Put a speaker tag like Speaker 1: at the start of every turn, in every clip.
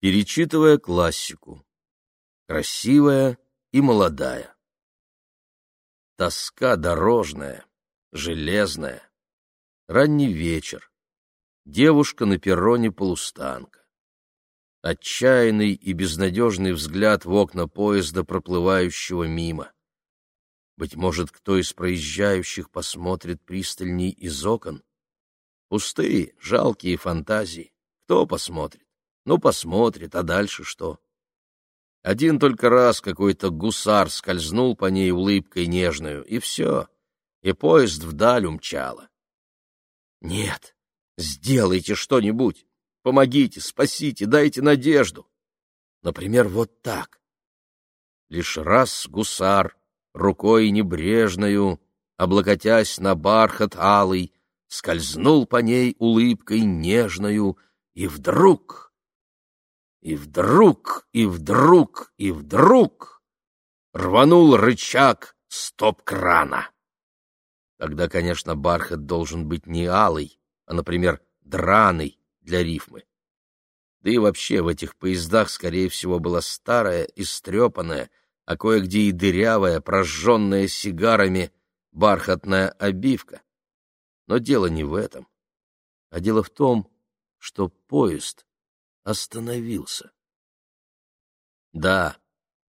Speaker 1: перечитывая классику. Красивая и молодая. Тоска дорожная, железная. Ранний вечер. Девушка на перроне полустанка. Отчаянный и безнадежный взгляд в окна поезда, проплывающего мимо. Быть может, кто из проезжающих посмотрит пристальней из окон? Пустые, жалкие фантазии. Кто посмотрит? Ну, посмотрит, а дальше что? Один только раз какой-то гусар скользнул по ней улыбкой нежную, и все, и поезд вдаль умчало. Нет, сделайте что-нибудь, помогите, спасите, дайте надежду. Например, вот так. Лишь раз гусар, рукой небрежною, облокотясь на бархат алый, скользнул по ней улыбкой нежною, и вдруг и вдруг, и вдруг, и вдруг рванул рычаг стоп-крана. Тогда, конечно, бархат должен быть не алый, а, например, драный для рифмы. Да и вообще в этих поездах, скорее всего, была старая, истрепанная, а кое-где и дырявая, прожженная сигарами бархатная обивка. Но дело не в этом, а дело в том, что поезд остановился. Да,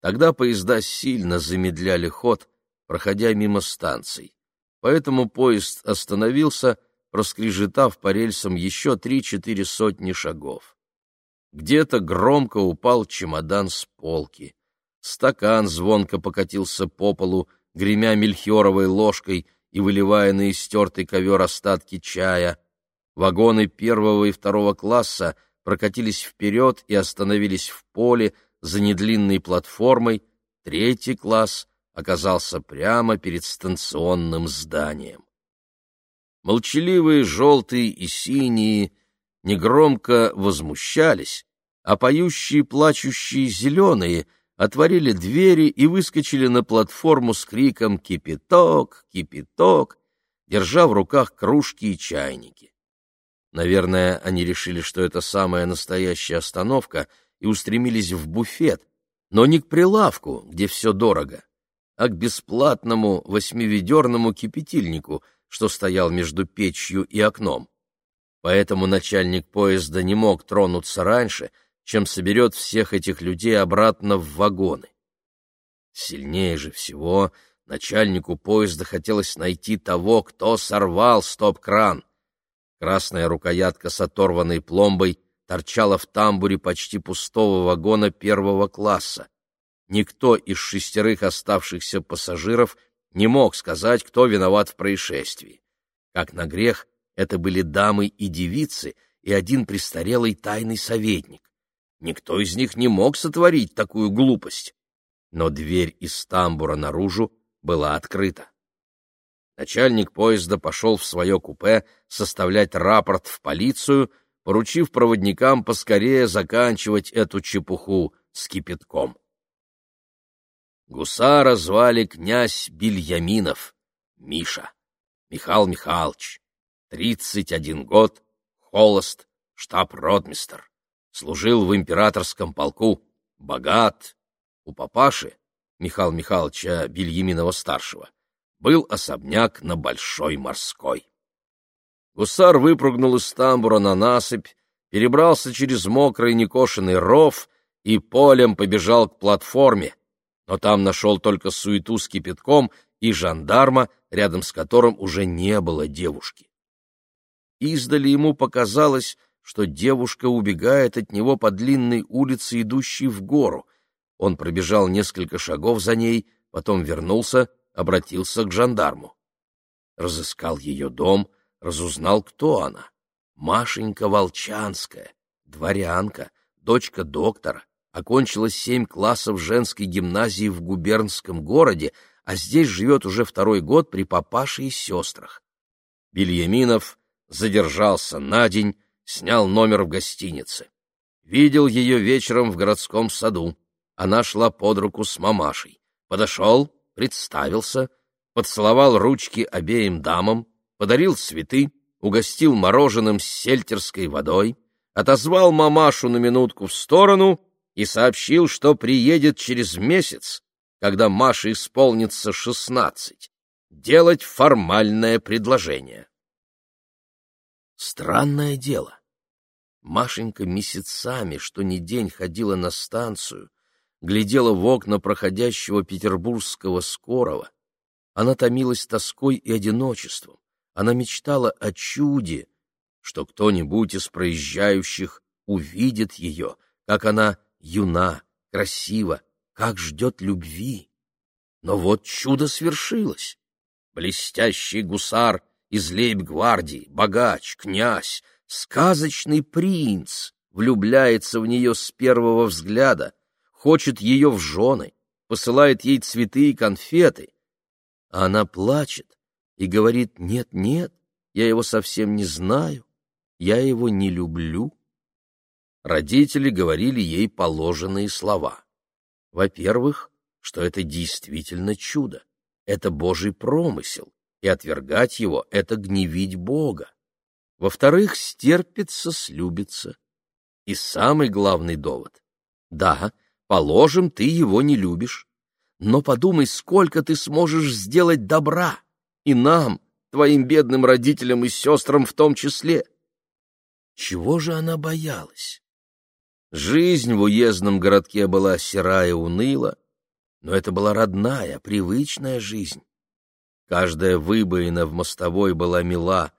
Speaker 1: тогда поезда сильно замедляли ход, проходя мимо станций. Поэтому поезд остановился, проскрежетав по рельсам еще три-четыре сотни шагов. Где-то громко упал чемодан с полки. Стакан звонко покатился по полу, гремя мельхиоровой ложкой и выливая на истертый ковер остатки чая. Вагоны первого и второго класса — прокатились вперед и остановились в поле за недлинной платформой, третий класс оказался прямо перед станционным зданием. Молчаливые желтые и синие негромко возмущались, а поющие плачущие зеленые отворили двери и выскочили на платформу с криком «Кипяток! Кипяток!», держа в руках кружки и чайники. Наверное, они решили, что это самая настоящая остановка, и устремились в буфет, но не к прилавку, где все дорого, а к бесплатному восьмиведерному кипятильнику, что стоял между печью и окном. Поэтому начальник поезда не мог тронуться раньше, чем соберет всех этих людей обратно в вагоны. Сильнее же всего начальнику поезда хотелось найти того, кто сорвал стоп-кран — Красная рукоятка с оторванной пломбой торчала в тамбуре почти пустого вагона первого класса. Никто из шестерых оставшихся пассажиров не мог сказать, кто виноват в происшествии. Как на грех, это были дамы и девицы и один престарелый тайный советник. Никто из них не мог сотворить такую глупость. Но дверь из тамбура наружу была открыта начальник поезда пошел в свое купе составлять рапорт в полицию, поручив проводникам поскорее заканчивать эту чепуху с кипятком. Гусара звали князь Бельяминов, Миша, Михаил Михайлович, тридцать один год, холост, штаб-ротмистр, служил в императорском полку, богат, у папаши, Михаила Михайловича Бельяминова-старшего, был особняк на Большой Морской. Гусар выпрыгнул из тамбура на насыпь, перебрался через мокрый некошенный ров и полем побежал к платформе, но там нашел только суету с кипятком и жандарма, рядом с которым уже не было девушки. Издали ему показалось, что девушка убегает от него по длинной улице, идущей в гору. Он пробежал несколько шагов за ней, потом вернулся — обратился к жандарму. Разыскал ее дом, разузнал, кто она. Машенька Волчанская, дворянка, дочка доктора, окончила семь классов женской гимназии в губернском городе, а здесь живет уже второй год при папаше и сестрах. Бельяминов задержался на день, снял номер в гостинице. Видел ее вечером в городском саду. Она шла под руку с мамашей. Подошел, представился, поцеловал ручки обеим дамам, подарил цветы, угостил мороженым с сельтерской водой, отозвал мамашу на минутку в сторону и сообщил, что приедет через месяц, когда Маше исполнится шестнадцать, делать формальное предложение. Странное дело. Машенька месяцами, что ни день ходила на станцию, глядела в окна проходящего петербургского скорого. Она томилась тоской и одиночеством. Она мечтала о чуде, что кто-нибудь из проезжающих увидит ее, как она юна, красива, как ждет любви. Но вот чудо свершилось. Блестящий гусар из лейб-гвардии, богач, князь, сказочный принц влюбляется в нее с первого взгляда, хочет ее в жены, посылает ей цветы и конфеты. А она плачет и говорит «нет-нет, я его совсем не знаю, я его не люблю». Родители говорили ей положенные слова. Во-первых, что это действительно чудо, это Божий промысел, и отвергать его — это гневить Бога. Во-вторых, стерпится, слюбится. И самый главный довод. Да, положим, ты его не любишь, но подумай, сколько ты сможешь сделать добра, и нам, твоим бедным родителям и сестрам в том числе. Чего же она боялась? Жизнь в уездном городке была серая и уныла, но это была родная, привычная жизнь. Каждая выбоина в мостовой была мила,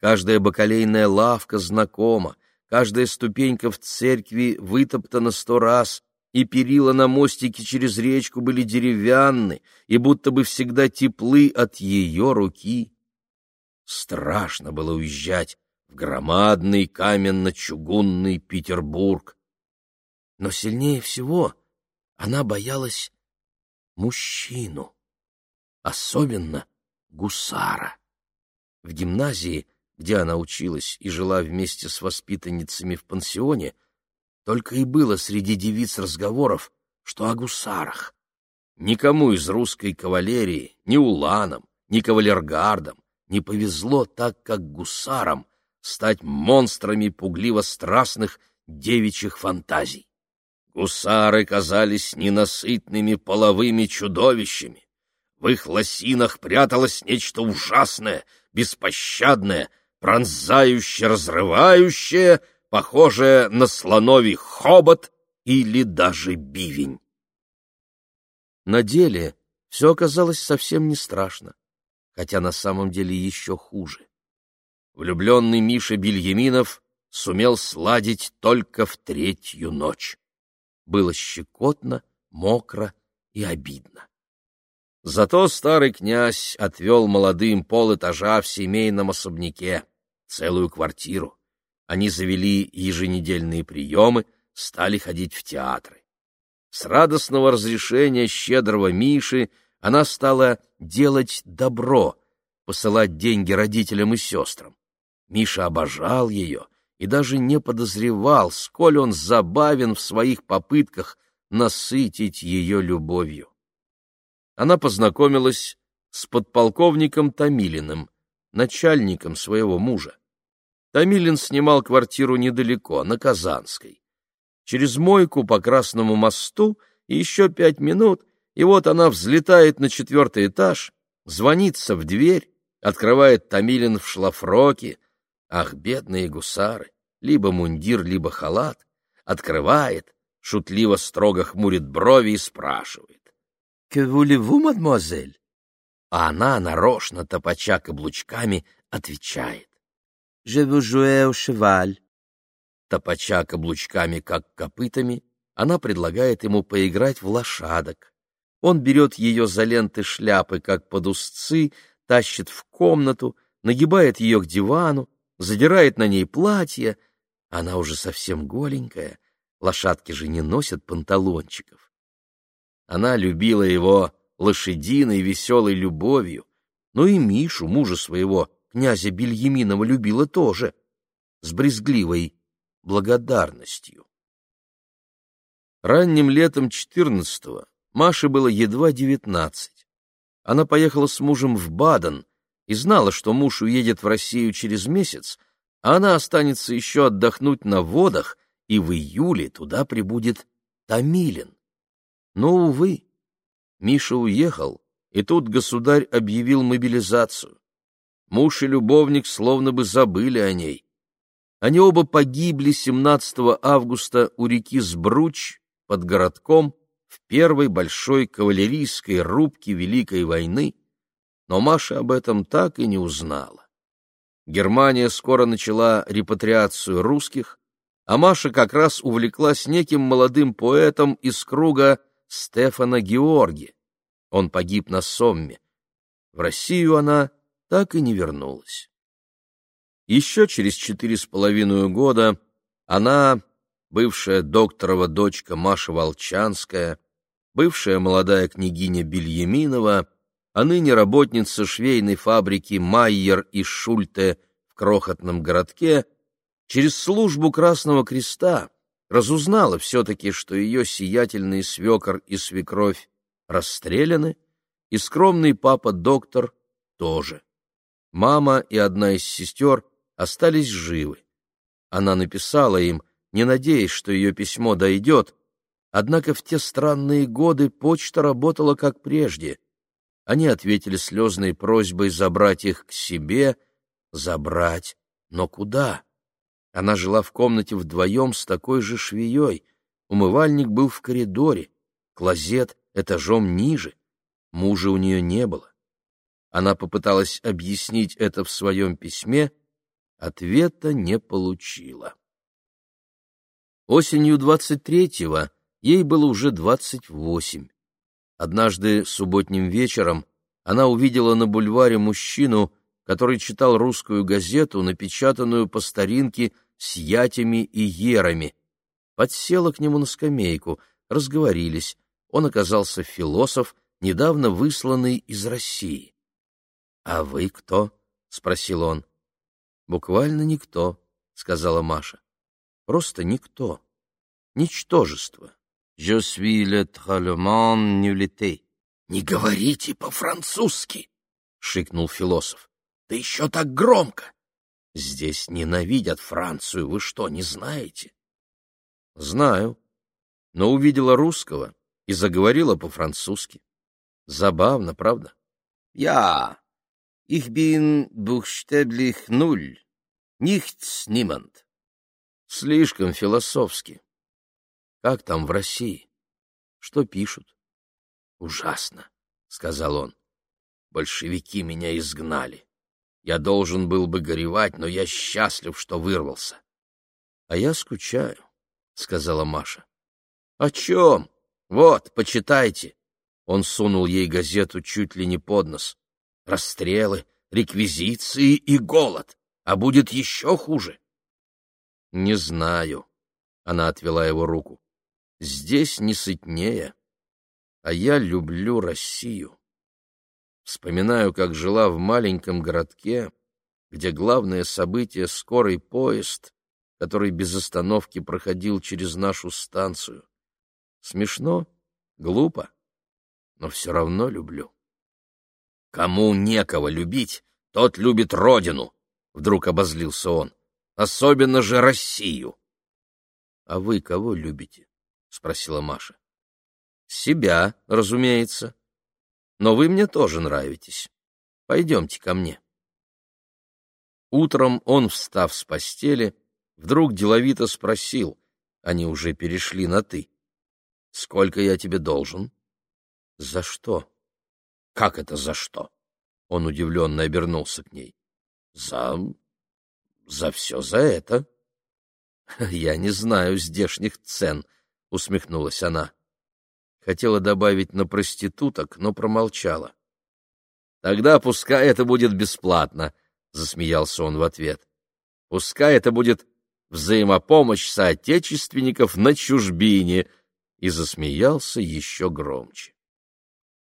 Speaker 1: каждая бакалейная лавка знакома, каждая ступенька в церкви вытоптана сто раз, и перила на мостике через речку были деревянны и будто бы всегда теплы от ее руки. Страшно было уезжать в громадный каменно-чугунный Петербург. Но сильнее всего она боялась мужчину, особенно гусара. В гимназии, где она училась и жила вместе с воспитанницами в пансионе, только и было среди девиц разговоров, что о гусарах. Никому из русской кавалерии, ни уланам, ни кавалергардам не повезло так, как гусарам, стать монстрами пугливо-страстных девичьих фантазий. Гусары казались ненасытными половыми чудовищами. В их лосинах пряталось нечто ужасное, беспощадное, пронзающее, разрывающее — похожее на слоновий хобот или даже бивень. На деле все оказалось совсем не страшно, хотя на самом деле еще хуже. Влюбленный Миша Бельяминов сумел сладить только в третью ночь. Было щекотно, мокро и обидно. Зато старый князь отвел молодым полэтажа в семейном особняке, целую квартиру. Они завели еженедельные приемы, стали ходить в театры. С радостного разрешения щедрого Миши она стала делать добро, посылать деньги родителям и сестрам. Миша обожал ее и даже не подозревал, сколь он забавен в своих попытках насытить ее любовью. Она познакомилась с подполковником Томилиным, начальником своего мужа. Томилин снимал квартиру недалеко, на Казанской. Через мойку по Красному мосту еще пять минут, и вот она взлетает на четвертый этаж, звонится в дверь, открывает Томилин в шлафроке. Ах, бедные гусары! Либо мундир, либо халат. Открывает, шутливо строго хмурит брови и спрашивает. — voulez-vous, мадемуазель? А она, нарочно топача каблучками, отвечает. «Je veux jouer au cheval». Топача каблучками, как копытами, она предлагает ему поиграть в лошадок. Он берет ее за ленты шляпы, как под узцы, тащит в комнату, нагибает ее к дивану, задирает на ней платье. Она уже совсем голенькая, лошадки же не носят панталончиков. Она любила его лошадиной веселой любовью, но и Мишу, мужа своего, князя Бельяминова любила тоже, с брезгливой благодарностью. Ранним летом четырнадцатого Маше было едва девятнадцать. Она поехала с мужем в Баден и знала, что муж уедет в Россию через месяц, а она останется еще отдохнуть на водах, и в июле туда прибудет Томилин. Но, увы, Миша уехал, и тут государь объявил мобилизацию. Муж и любовник словно бы забыли о ней. Они оба погибли 17 августа у реки Сбруч под городком в первой большой кавалерийской рубке Великой войны, но Маша об этом так и не узнала. Германия скоро начала репатриацию русских, а Маша как раз увлеклась неким молодым поэтом из круга Стефана Георги. Он погиб на Сомме. В Россию она так и не вернулась. Еще через четыре с половиной года она, бывшая докторова дочка Маша Волчанская, бывшая молодая княгиня Бельяминова, а ныне работница швейной фабрики Майер и Шульте в крохотном городке, через службу Красного Креста разузнала все-таки, что ее сиятельный свекор и свекровь расстреляны, и скромный папа-доктор тоже. Мама и одна из сестер остались живы. Она написала им, не надеясь, что ее письмо дойдет, однако в те странные годы почта работала как прежде. Они ответили слезной просьбой забрать их к себе, забрать, но куда? Она жила в комнате вдвоем с такой же швеей, умывальник был в коридоре, клозет этажом ниже, мужа у нее не было. Она попыталась объяснить это в своем письме, ответа не получила. Осенью 23-го ей было уже 28. Однажды субботним вечером она увидела на бульваре мужчину, который читал русскую газету, напечатанную по старинке с ятями и ерами. Подсела к нему на скамейку, разговорились. Он оказался философ, недавно высланный из России. «А вы кто?» — спросил он. «Буквально никто», — сказала Маша. «Просто никто. Ничтожество. Je suis le tremblement nulité». «Не говорите по-французски!» — шикнул философ. «Да еще так громко! Здесь ненавидят Францию, вы что, не знаете?» «Знаю, но увидела русского и заговорила по-французски. Забавно, правда?» «Я Ich bin buchstäblich null. Nichts, niemand. Слишком философски. Как там в России? Что пишут? Ужасно, сказал он. Большевики меня изгнали. Я должен был бы горевать, но я счастлив, что вырвался. А я скучаю, сказала Маша. О чем? Вот, почитайте. Он сунул ей газету чуть ли не под нос расстрелы, реквизиции и голод, а будет еще хуже. — Не знаю, — она отвела его руку. — Здесь не сытнее, а я люблю Россию. Вспоминаю, как жила в маленьком городке, где главное событие — скорый поезд, который без остановки проходил через нашу станцию. Смешно, глупо, но все равно люблю. Кому некого любить, тот любит родину, — вдруг обозлился он. Особенно же Россию. — А вы кого любите? — спросила Маша. — Себя, разумеется. Но вы мне тоже нравитесь. Пойдемте ко мне. Утром он, встав с постели, вдруг деловито спросил, они уже перешли на «ты». «Сколько я тебе должен?» «За что?» Как это за что? Он удивленно обернулся к ней. За... за все за это. Я не знаю здешних цен, усмехнулась она. Хотела добавить на проституток, но промолчала. Тогда пускай это будет бесплатно, засмеялся он в ответ. Пускай это будет взаимопомощь соотечественников на чужбине, и засмеялся еще громче.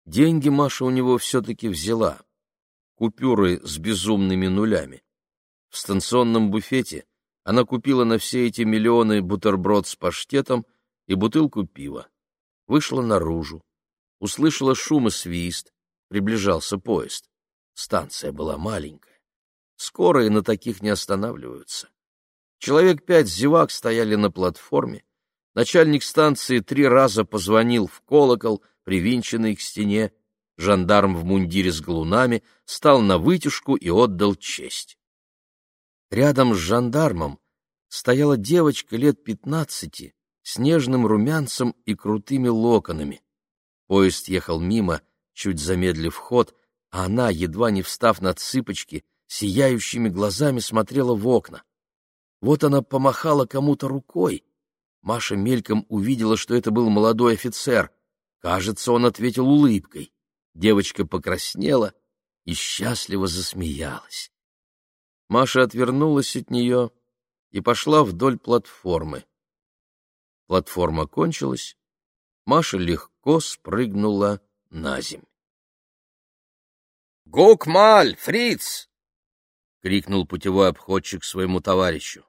Speaker 1: Деньги Маша у него все-таки взяла. Купюры с безумными нулями. В станционном буфете она купила на все эти миллионы бутерброд с паштетом и бутылку пива. Вышла наружу. Услышала шум и свист. Приближался поезд. Станция была маленькая. Скорые на таких не останавливаются. Человек пять зевак стояли на платформе. Начальник станции три раза позвонил в колокол, привинченный к стене. Жандарм в мундире с галунами стал на вытяжку и отдал честь. Рядом с жандармом стояла девочка лет пятнадцати с нежным румянцем и крутыми локонами. Поезд ехал мимо, чуть замедлив ход, а она, едва не встав на цыпочки, сияющими глазами смотрела в окна. Вот она помахала кому-то рукой. Маша мельком увидела, что это был молодой офицер. Кажется, он ответил улыбкой. Девочка покраснела и счастливо засмеялась. Маша отвернулась от нее и пошла вдоль платформы. Платформа кончилась, Маша легко спрыгнула на земь.
Speaker 2: «Гукмаль, фриц!»
Speaker 1: — крикнул путевой обходчик своему товарищу.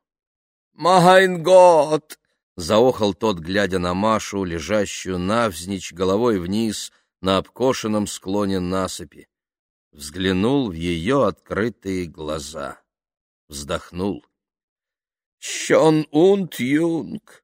Speaker 2: «Майн год!»
Speaker 1: — заохал тот, глядя на Машу, лежащую навзничь головой вниз на обкошенном склоне насыпи. Взглянул в ее открытые глаза. Вздохнул.
Speaker 2: «Щон und юнг!»